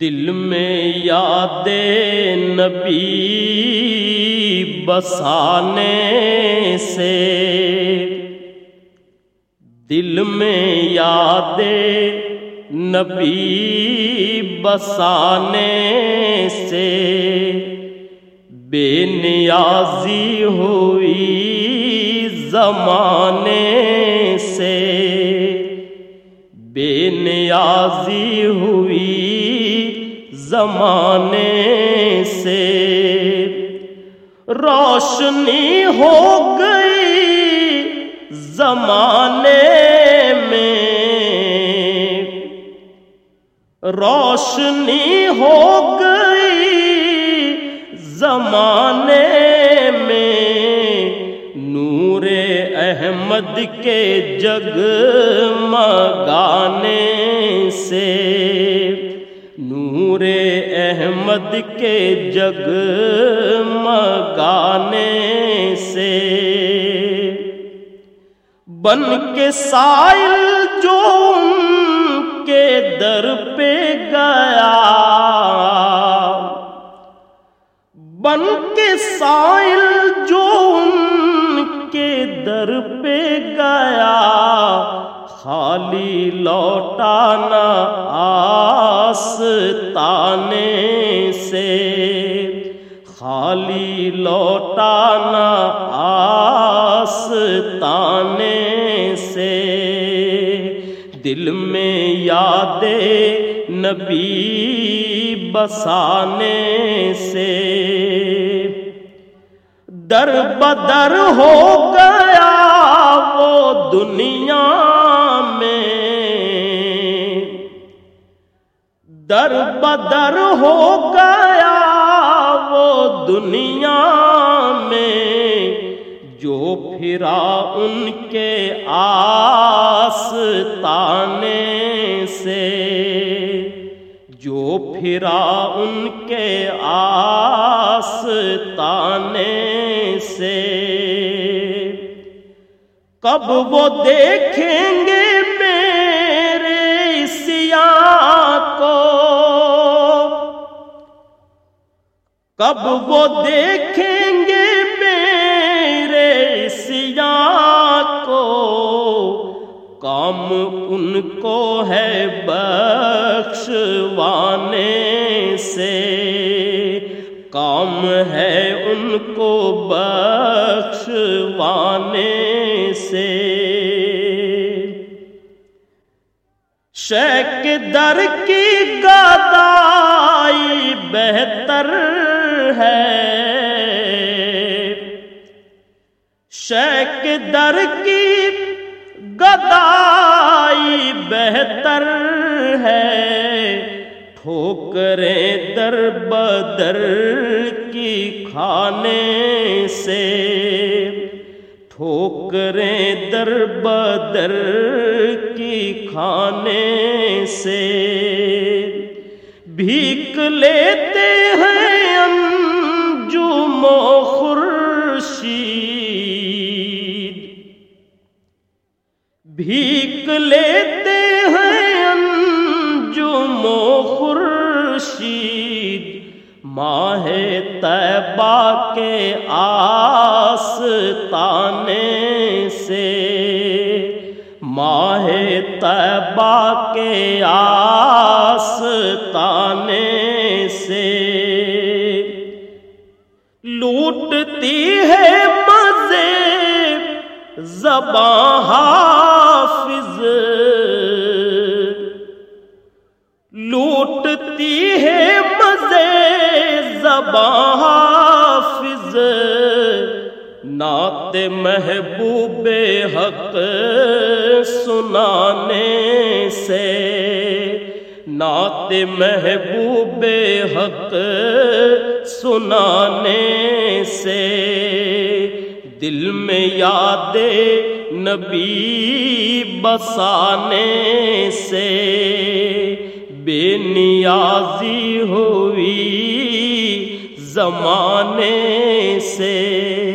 دل میں یاد نبی بسانے سے۔ دل میں یاد نبی بسانے سے۔ بے نیازی ہوئی زمانے بے نیازی ہوئی زمانے سے۔ روشنی ہو گئی زمانے میں۔ روشنی ہو گئی زمانے احمد کے جگ مگانے سے نور احمد کے جگ مگانے سے بن کے سائل جو ان کے در لوٹانا آس تانے سے خالی لوٹانا آس تانے سے دل میں یاد نبی بسانے سے در بدر ہو گیا وہ دنیا در بدر ہو گیا وہ دنیا میں جو پھرا ان کے آس تانے سے، جو پھرا ان کے آس تانے سے۔ کب وہ دیکھیں گے کب وہ دیکھیں گے میرے سیاہ کو؟ کام ان کو ہے بخشوانے سے۔ کام ہے ان کو بخشوانے سے۔ شیک در کی گدائی بہتر ہے۔ شیک در کی گدائی بہتر ہے۔ ٹھوکریں در بدر کی کھانے سے۔ ٹھوکریں در بدر کی کھانے سے۔ بھیک لیتے ہیں انجم و خورشید۔ بھیک لیتے ہیں انجم و خورشید۔ ماہ طیبہ کے آس تانے سے ماہ طیبہ کے آس زباں حافظ لوٹتی ہے مزے زباں حافظ نعت محبوب حق سنانے سے نعت محبوب حق سنانے سے دل میں یاد نبی بسانے سے بے نیازی ہوئی زمانے سے